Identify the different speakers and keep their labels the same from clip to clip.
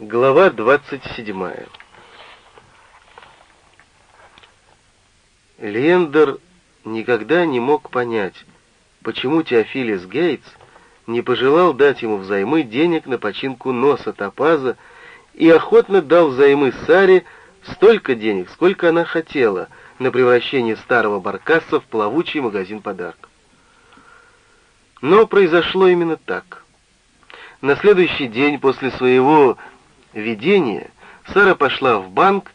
Speaker 1: Глава 27 Лендер никогда не мог понять, почему Теофилис Гейтс не пожелал дать ему взаймы денег на починку носа топаза и охотно дал взаймы Саре столько денег, сколько она хотела, на превращение старого баркаса в плавучий магазин подарков. Но произошло именно так. На следующий день после своего видения Сара пошла в банк,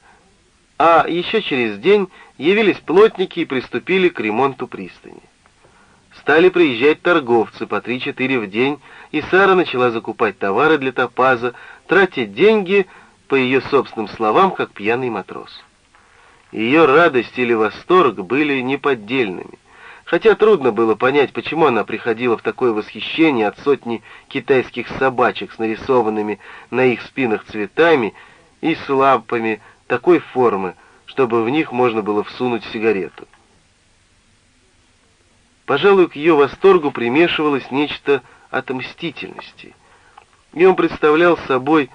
Speaker 1: а еще через день явились плотники и приступили к ремонту пристани. Стали приезжать торговцы по 3-4 в день, и Сара начала закупать товары для топаза, тратить деньги, по ее собственным словам, как пьяный матрос. Ее радость или восторг были неподдельными, хотя трудно было понять, почему она приходила в такое восхищение от сотни китайских собачек с нарисованными на их спинах цветами и с лампами такой формы, чтобы в них можно было всунуть сигарету. Пожалуй, к ее восторгу примешивалось нечто от мстительности, и он представлял собой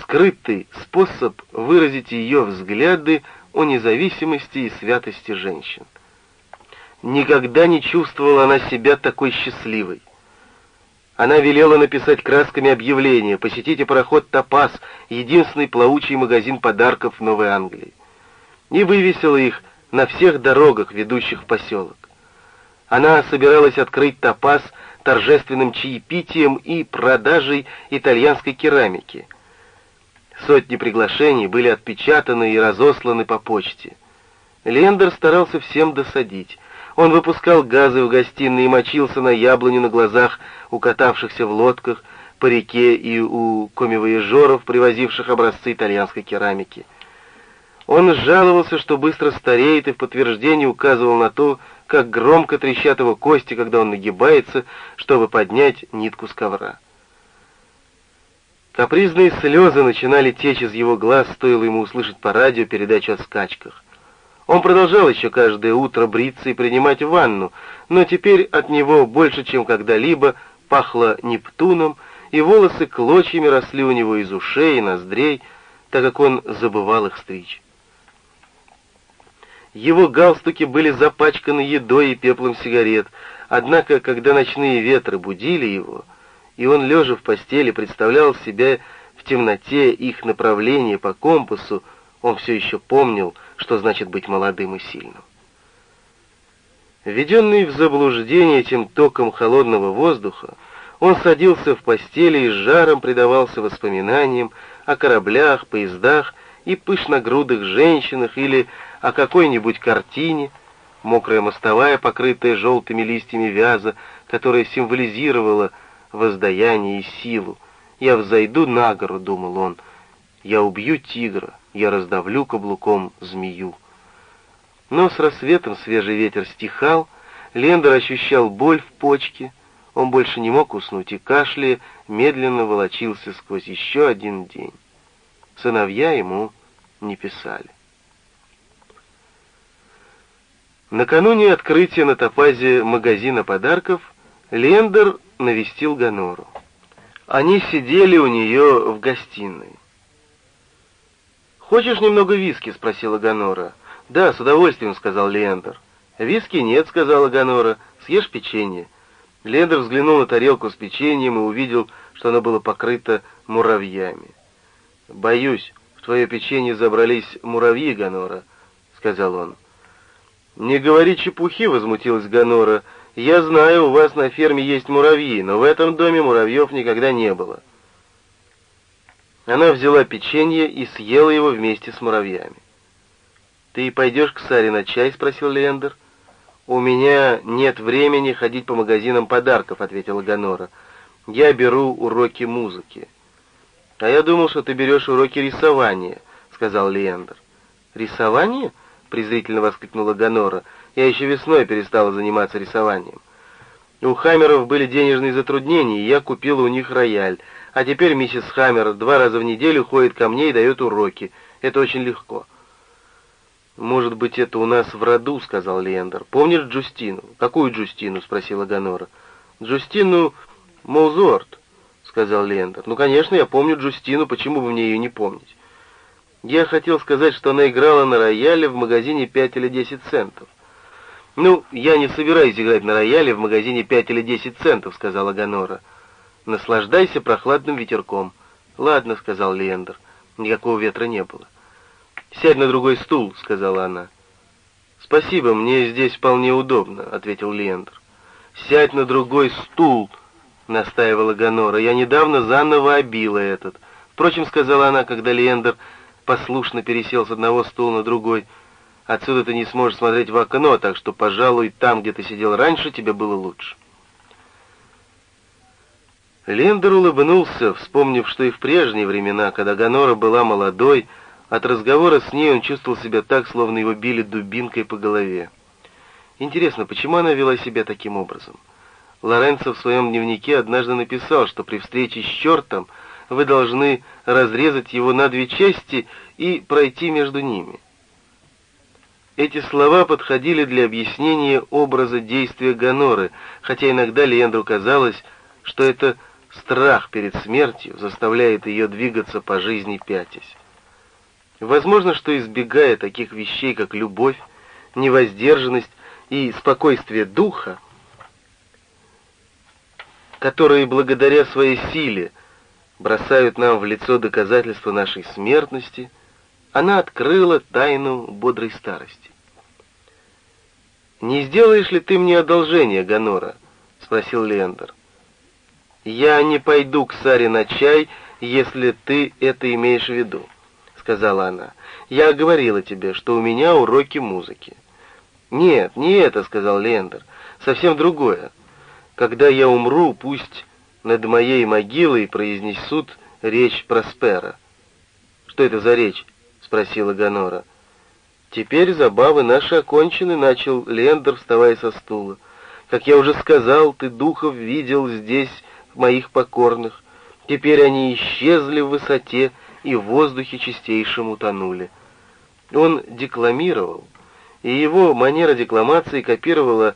Speaker 1: скрытый способ выразить ее взгляды о независимости и святости женщин. Никогда не чувствовала она себя такой счастливой. Она велела написать красками объявление «Посетите пароход «Топаз», единственный плавучий магазин подарков в Новой Англии». И вывесила их на всех дорогах, ведущих в поселок. Она собиралась открыть топаз торжественным чаепитием и продажей итальянской керамики. Сотни приглашений были отпечатаны и разосланы по почте. Лендер старался всем досадить. Он выпускал газы в гостиной и мочился на яблоню на глазах у катавшихся в лодках по реке и у комивоежоров, привозивших образцы итальянской керамики. Он жаловался, что быстро стареет, и в подтверждение указывал на то, как громко трещат его кости, когда он нагибается, чтобы поднять нитку с ковра. Капризные слезы начинали течь из его глаз, стоило ему услышать по радио передачу о скачках. Он продолжал еще каждое утро бриться и принимать ванну, но теперь от него больше, чем когда-либо, пахло Нептуном, и волосы клочьями росли у него из ушей и ноздрей, так как он забывал их стричь. Его галстуки были запачканы едой и пеплом сигарет, однако, когда ночные ветры будили его, и он, лежа в постели, представлял себя в темноте их направление по компасу, он все еще помнил, что значит быть молодым и сильным. Введенный в заблуждение этим током холодного воздуха, он садился в постели и с жаром предавался воспоминаниям о кораблях, поездах и пышногрудых женщинах или о какой-нибудь картине, мокрая мостовая, покрытая желтыми листьями вяза, которая символизировала воздаяние и силу. «Я взойду на гору», — думал он, — «я убью тигра, я раздавлю каблуком змею». Но с рассветом свежий ветер стихал, Лендер ощущал боль в почке, он больше не мог уснуть и, кашляя, медленно волочился сквозь еще один день. Сыновья ему не писали. Накануне открытия на Топазе магазина подарков Лендер навестил Гонору. Они сидели у нее в гостиной. «Хочешь немного виски?» — спросила Гонора. «Да, с удовольствием», — сказал Лендер. «Виски нет», — сказала Гонора. «Съешь печенье». Лендер взглянул на тарелку с печеньем и увидел, что оно было покрыто муравьями. «Боюсь, в твое печенье забрались муравьи, Гонора», — сказал он. «Не говори чепухи», — возмутилась Ганора. «Я знаю, у вас на ферме есть муравьи, но в этом доме муравьев никогда не было». Она взяла печенье и съела его вместе с муравьями. «Ты пойдешь к Саре на чай?» — спросил Лендер. «У меня нет времени ходить по магазинам подарков», — ответила Ганора. «Я беру уроки музыки». «А я думал, что ты берешь уроки рисования», — сказал Лендер. «Рисование?» презрительно воскликнула Ганора. «Я еще весной перестала заниматься рисованием. У Хаммеров были денежные затруднения, и я купила у них рояль. А теперь миссис Хаммер два раза в неделю ходит ко мне и дает уроки. Это очень легко». «Может быть, это у нас в роду», — сказал Лендер. «Помнишь Джустину?» «Какую Джустину?» — спросила Ганора. «Джустину Моузорт. сказал Лендер. «Ну, конечно, я помню Джустину, почему бы мне ее не помнить?» Я хотел сказать, что она играла на рояле в магазине 5 или 10 центов. «Ну, я не собираюсь играть на рояле в магазине 5 или 10 центов», — сказала Гонора. «Наслаждайся прохладным ветерком». «Ладно», — сказал Лендер. Никакого ветра не было. «Сядь на другой стул», — сказала она. «Спасибо, мне здесь вполне удобно», — ответил Лендер. «Сядь на другой стул», — настаивала Гонора. «Я недавно заново обила этот». Впрочем, сказала она, когда Лендер послушно пересел с одного стула на другой. «Отсюда ты не сможешь смотреть в окно, так что, пожалуй, там, где ты сидел раньше, тебе было лучше». Лендер улыбнулся, вспомнив, что и в прежние времена, когда Гонора была молодой, от разговора с ней он чувствовал себя так, словно его били дубинкой по голове. Интересно, почему она вела себя таким образом? Лоренцо в своем дневнике однажды написал, что при встрече с чертом вы должны разрезать его на две части и пройти между ними. Эти слова подходили для объяснения образа действия Гоноры, хотя иногда Леандру казалось, что это страх перед смертью заставляет ее двигаться по жизни пятясь. Возможно, что избегая таких вещей, как любовь, невоздержанность и спокойствие духа, которые благодаря своей силе бросают нам в лицо доказательства нашей смертности, она открыла тайну бодрой старости. «Не сделаешь ли ты мне одолжение, Гонора?» — спросил Лендер. «Я не пойду к Саре на чай, если ты это имеешь в виду», — сказала она. «Я говорила тебе, что у меня уроки музыки». «Нет, не это», — сказал Лендер, — «совсем другое. Когда я умру, пусть над моей могилой произнесут речь Проспера». «Что это за речь?» — спросила Гонора. «Теперь забавы наши окончены», — начал Лендер, вставая со стула. «Как я уже сказал, ты духов видел здесь, моих покорных. Теперь они исчезли в высоте и в воздухе чистейшем утонули». Он декламировал, и его манера декламации копировала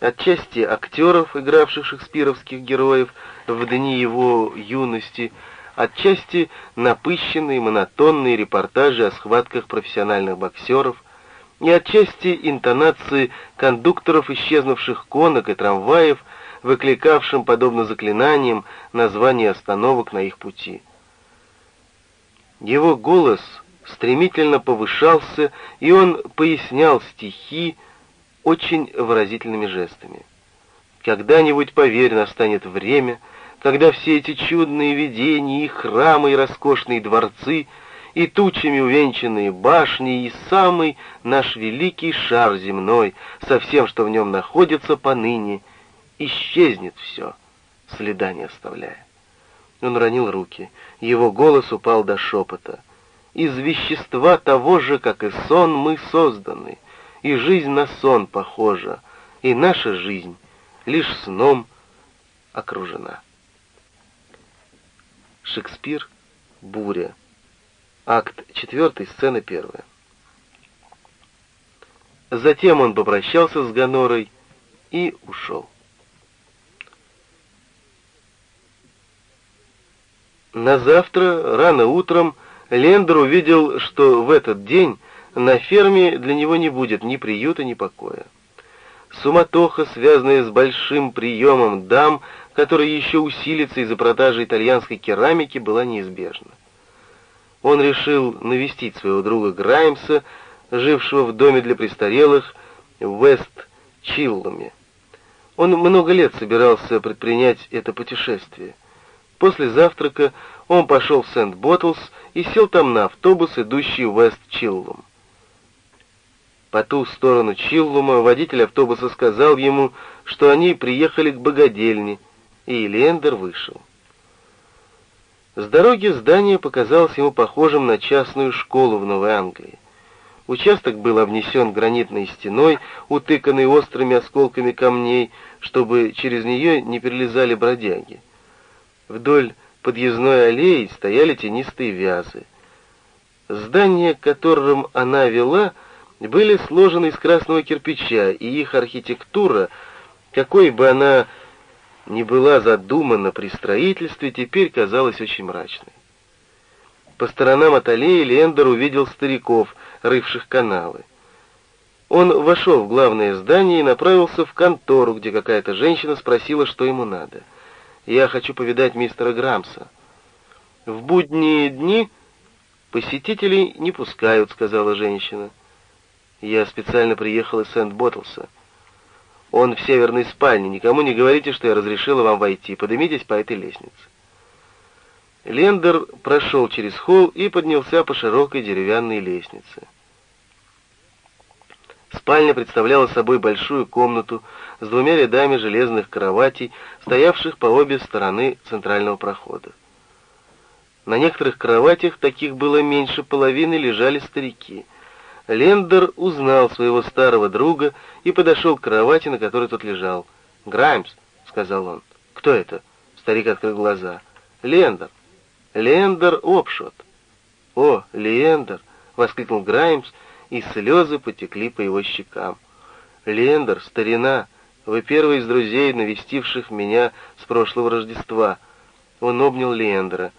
Speaker 1: отчасти актеров, игравших шекспировских героев в дни его юности, отчасти напыщенные монотонные репортажи о схватках профессиональных боксеров, и отчасти интонации кондукторов исчезнувших конок и трамваев, выкликавшим, подобно заклинаниям, названия остановок на их пути. Его голос — стремительно повышался, и он пояснял стихи очень выразительными жестами. Когда-нибудь, поверь, настанет время, когда все эти чудные видения, и храмы, и роскошные дворцы, и тучами увенчанные башни, и самый наш великий шар земной, со всем, что в нем находится поныне, исчезнет все, следа не оставляя. Он ронил руки, его голос упал до шепота из вещества того же, как и сон, мы созданы, и жизнь на сон похожа, и наша жизнь лишь сном окружена. Шекспир «Буря». Акт 4, сцена 1. Затем он попрощался с Гонорой и ушел. На завтра, рано утром, Лендер увидел, что в этот день на ферме для него не будет ни приюта, ни покоя. Суматоха, связанная с большим приемом дам, который еще усилится из-за продажи итальянской керамики, была неизбежна. Он решил навестить своего друга Граймса, жившего в доме для престарелых в Вест-Чиллуме. Он много лет собирался предпринять это путешествие. После завтрака он пошел в Сент-Боттлс и сел там на автобус, идущий в Вест-Чиллум. По ту сторону Чиллума водитель автобуса сказал ему, что они приехали к богадельне, и Лендер вышел. С дороги здание показалось ему похожим на частную школу в Новой Англии. Участок был обнесен гранитной стеной, утыканной острыми осколками камней, чтобы через нее не перелезали бродяги. Вдоль подъездной аллеи стояли тенистые вязы. Здания, к которым она вела, были сложены из красного кирпича, и их архитектура, какой бы она не была задумана при строительстве, теперь казалась очень мрачной. По сторонам от аллеи Лендер увидел стариков, рывших каналы. Он вошел в главное здание и направился в контору, где какая-то женщина спросила, что ему надо. «Я хочу повидать мистера Грамса». «В будние дни посетителей не пускают», — сказала женщина. «Я специально приехал из Сент-Боттлса. Он в северной спальне. Никому не говорите, что я разрешила вам войти. Поднимитесь по этой лестнице». Лендер прошел через холл и поднялся по широкой деревянной лестнице. Спальня представляла собой большую комнату с двумя рядами железных кроватей, стоявших по обе стороны центрального прохода. На некоторых кроватях, таких было меньше половины, лежали старики. Лендер узнал своего старого друга и подошел к кровати, на которой тот лежал. «Граймс», — сказал он. «Кто это?» — старик открыл глаза. «Лендер. Лендер Уопшот». «О, Лендер!» — воскликнул Граймс, и слезы потекли по его щекам. «Лендер, старина, вы первый из друзей, навестивших меня с прошлого Рождества». Он обнял Лендера.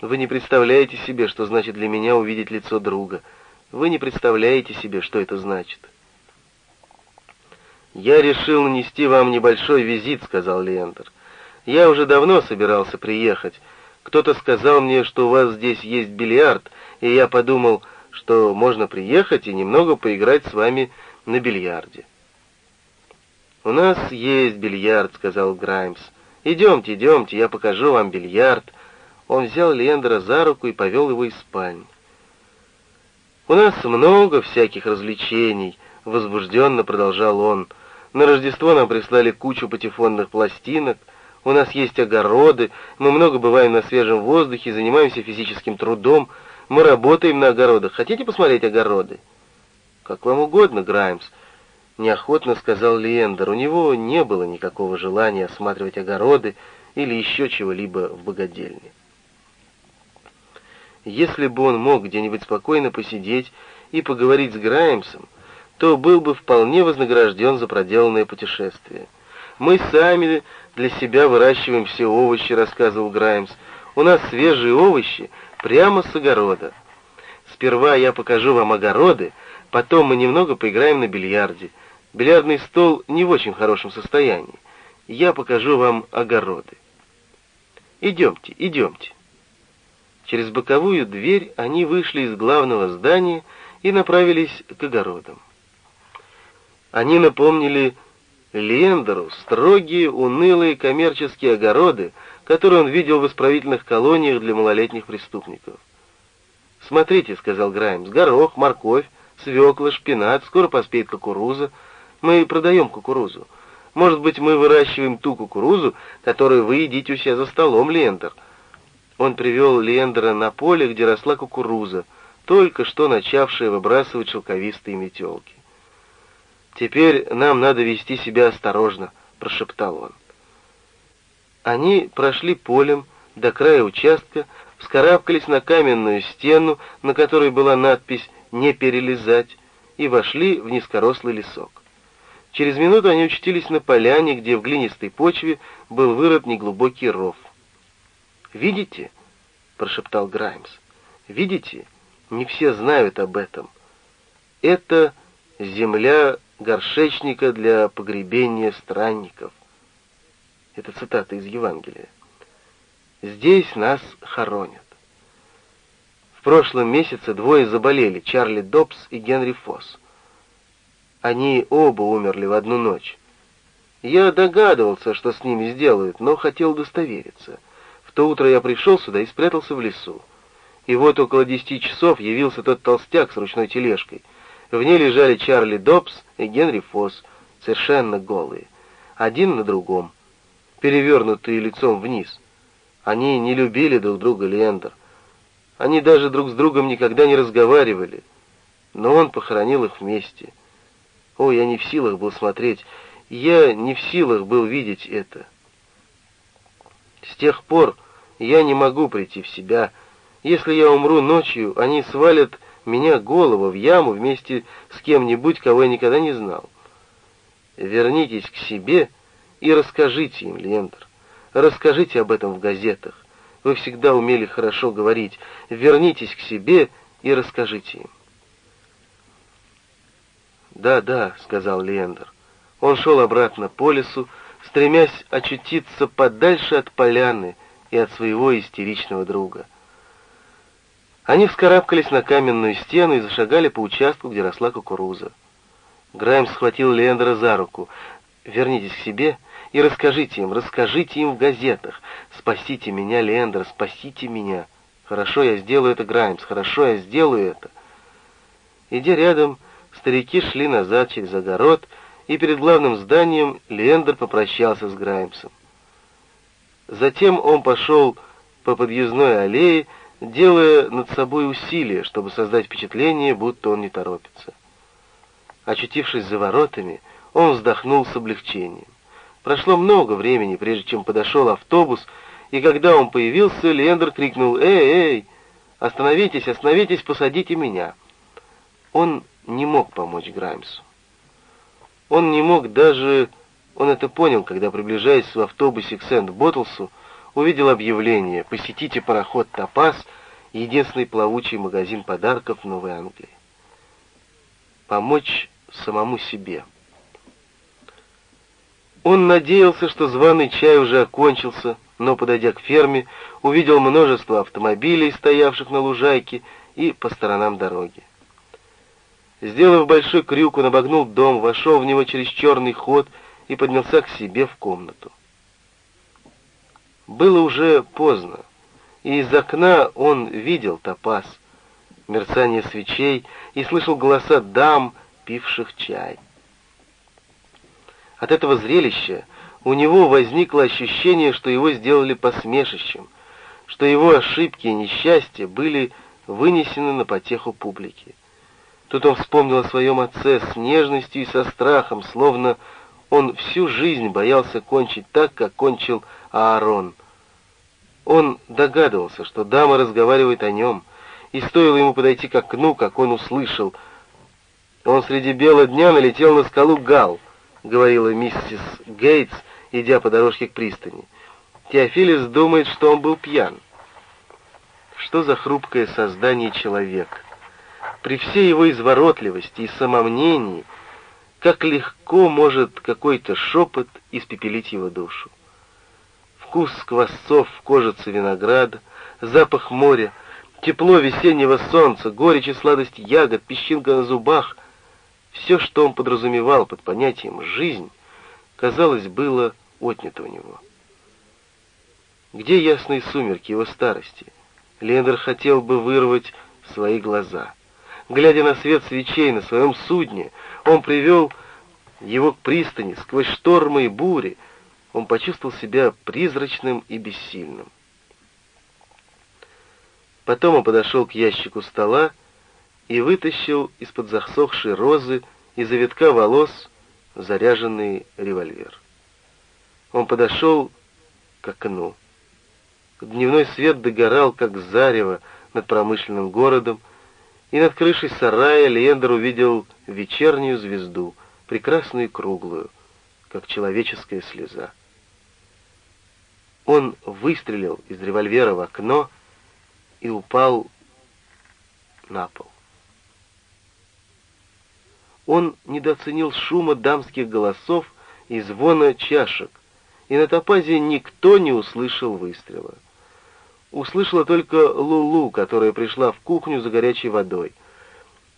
Speaker 1: «Вы не представляете себе, что значит для меня увидеть лицо друга. Вы не представляете себе, что это значит». «Я решил нанести вам небольшой визит», — сказал Лендер. «Я уже давно собирался приехать. Кто-то сказал мне, что у вас здесь есть бильярд, и я подумал, что можно приехать и немного поиграть с вами на бильярде». «У нас есть бильярд», — сказал Граймс. «Идемте, идемте, я покажу вам бильярд». Он взял Лендера за руку и повел его из спальни. «У нас много всяких развлечений», — возбужденно продолжал он. «На Рождество нам прислали кучу патефонных пластинок, у нас есть огороды, мы много бываем на свежем воздухе, занимаемся физическим трудом, мы работаем на огородах. Хотите посмотреть огороды?» «Как вам угодно, Граймс», — неохотно сказал Лиендер. У него не было никакого желания осматривать огороды или еще чего-либо в богадельне. Если бы он мог где-нибудь спокойно посидеть и поговорить с Граймсом, то был бы вполне вознагражден за проделанное путешествие. «Мы сами для себя выращиваем все овощи», — рассказывал Граймс. «У нас свежие овощи прямо с огорода. Сперва я покажу вам огороды, потом мы немного поиграем на бильярде. Бильярдный стол не в очень хорошем состоянии. Я покажу вам огороды. Идемте, идемте». Через боковую дверь они вышли из главного здания и направились к огородам. Они напомнили Лендеру строгие, унылые коммерческие огороды, которые он видел в исправительных колониях для малолетних преступников. «Смотрите», — сказал Граймс, — «горох, морковь, свекла, шпинат, скоро поспеет кукуруза. Мы продаем кукурузу. Может быть, мы выращиваем ту кукурузу, которую вы едите у себя за столом, Лендер». Он привел Лендера на поле, где росла кукуруза, только что начавшая выбрасывать шелковистые метелки. «Теперь нам надо вести себя осторожно», — прошептал он. Они прошли полем до края участка, вскарабкались на каменную стену, на которой была надпись «Не перелезать», и вошли в низкорослый лесок. Через минуту они учтились на поляне, где в глинистой почве был вырыт неглубокий ров. «Видите?» — прошептал Граймс. «Видите? Не все знают об этом. Это земля горшечника для погребения странников». Это цитата из Евангелия. «Здесь нас хоронят». В прошлом месяце двое заболели, Чарли Добс и Генри Фосс. Они оба умерли в одну ночь. Я догадывался, что с ними сделают, но хотел удостовериться — в то утро я пришел сюда и спрятался в лесу. И вот около десяти часов явился тот толстяк с ручной тележкой. В ней лежали Чарли Добс и Генри Фосс, совершенно голые. Один на другом, перевернутые лицом вниз. Они не любили друг друга, Лендер. Они даже друг с другом никогда не разговаривали. Но он похоронил их вместе. О, я не в силах был смотреть. Я не в силах был видеть это. С тех пор я не могу прийти в себя. Если я умру ночью, они свалят меня голову в яму вместе с кем-нибудь, кого я никогда не знал. Вернитесь к себе и расскажите им, Лендер. Расскажите об этом в газетах. Вы всегда умели хорошо говорить. Вернитесь к себе и расскажите им. «Да, да», — сказал Лендер. Он шел обратно по лесу, стремясь очутиться подальше от поляны и от своего истеричного друга. Они вскарабкались на каменную стену и зашагали по участку, где росла кукуруза. Граймс схватил Лендера за руку. «Вернитесь к себе и расскажите им, расскажите им в газетах. Спасите меня, Лендер, спасите меня. Хорошо, я сделаю это, Граймс, хорошо, я сделаю это». Идя рядом, старики шли назад через огород, и перед главным зданием Лендер попрощался с Граймсом. Затем он пошел по подъездной аллее, делая над собой усилия, чтобы создать впечатление, будто он не торопится. Очутившись за воротами, он вздохнул с облегчением. Прошло много времени, прежде чем подошел автобус, и когда он появился, Лендер крикнул «Эй, эй! Остановитесь, остановитесь, посадите меня!» Он не мог помочь Граймсу. Он не мог даже... Он это понял, когда, приближаясь в автобусе к Сент-Боттлсу, увидел объявление «Посетите пароход «Топаз», единственный плавучий магазин подарков в Новой Англии». Помочь самому себе. Он надеялся, что званый чай уже окончился, но, подойдя к ферме, увидел множество автомобилей, стоявших на лужайке и по сторонам дороги. Сделав большой крюк, он обогнул дом, вошел в него через черный ход и поднялся к себе в комнату. Было уже поздно, и из окна он видел топаз, мерцание свечей и слышал голоса дам, пивших чай. От этого зрелища у него возникло ощущение, что его сделали посмешищем, что его ошибки и несчастья были вынесены на потеху публики. Тут он вспомнил о своем отце с нежностью и со страхом, словно он всю жизнь боялся кончить так, как кончил Аарон. Он догадывался, что дама разговаривает о нем, и стоило ему подойти к окну, как он услышал. Он среди бела дня налетел на скалу Гал, говорила миссис Гейтс, идя по дорожке к пристани. Теофилис думает, что он был пьян. Что за хрупкое создание человек? При всей его изворотливости и самомнении, как легко может какой-то шепот испепелить его душу. Вкус сквозцов в винограда, запах моря, тепло весеннего солнца, горечь и сладость ягод, песчинка на зубах — все, что он подразумевал под понятием «жизнь», казалось, было отнято у него. Где ясные сумерки его старости? Лендер хотел бы вырвать свои глаза — Глядя на свет свечей на своем судне, он привел его к пристани сквозь штормы и бури. Он почувствовал себя призрачным и бессильным. Потом он подошел к ящику стола и вытащил из-под засохшей розы и завитка волос заряженный револьвер. Он подошел к окну. Дневной свет догорал, как зарево над промышленным городом, и над крышей сарая Лендер увидел вечернюю звезду, прекрасную и круглую, как человеческая слеза. Он выстрелил из револьвера в окно и упал на пол. Он недооценил шума дамских голосов и звона чашек, и на топазе никто не услышал выстрела услышала только Лулу, которая пришла в кухню за горячей водой.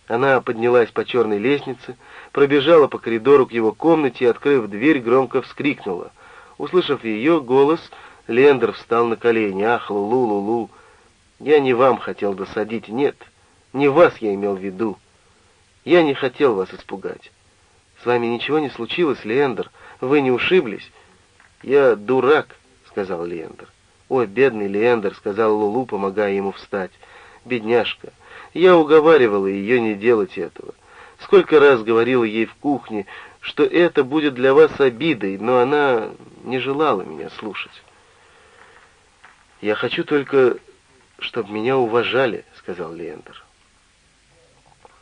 Speaker 1: Она поднялась по черной лестнице, пробежала по коридору к его комнате и, открыв дверь, громко вскрикнула. Услышав ее голос, Лендер встал на колени. «Ах, Лулу, Лулу, я не вам хотел досадить, нет, не вас я имел в виду. Я не хотел вас испугать. С вами ничего не случилось, Лендер, вы не ушиблись?» «Я дурак», — сказал Лендер. «Ой, бедный Леандр», — сказал Лулу, помогая ему встать. «Бедняжка, я уговаривала ее не делать этого. Сколько раз говорила ей в кухне, что это будет для вас обидой, но она не желала меня слушать. «Я хочу только, чтобы меня уважали», — сказал Леандр.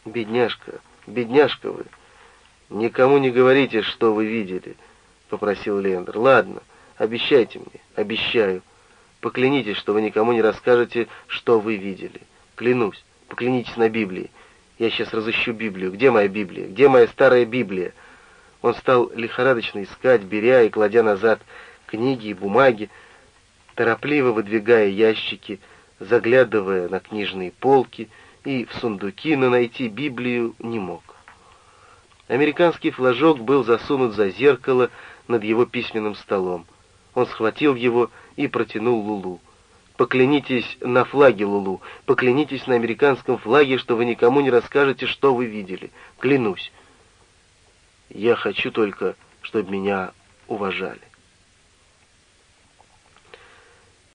Speaker 1: «Бедняжка, бедняжка вы, никому не говорите, что вы видели, попросил Лендер. «Ладно, обещайте мне». «Обещаю. Поклянитесь, что вы никому не расскажете, что вы видели. Клянусь. Поклянитесь на Библии. Я сейчас разыщу Библию. Где моя Библия? Где моя старая Библия?» Он стал лихорадочно искать, беря и кладя назад книги и бумаги, торопливо выдвигая ящики, заглядывая на книжные полки и в сундуки, но найти Библию не мог. Американский флажок был засунут за зеркало над его письменным столом. Он схватил его и протянул Лулу. «Поклянитесь на флаге, Лулу, поклянитесь на американском флаге, что вы никому не расскажете, что вы видели. Клянусь. Я хочу только, чтобы меня уважали».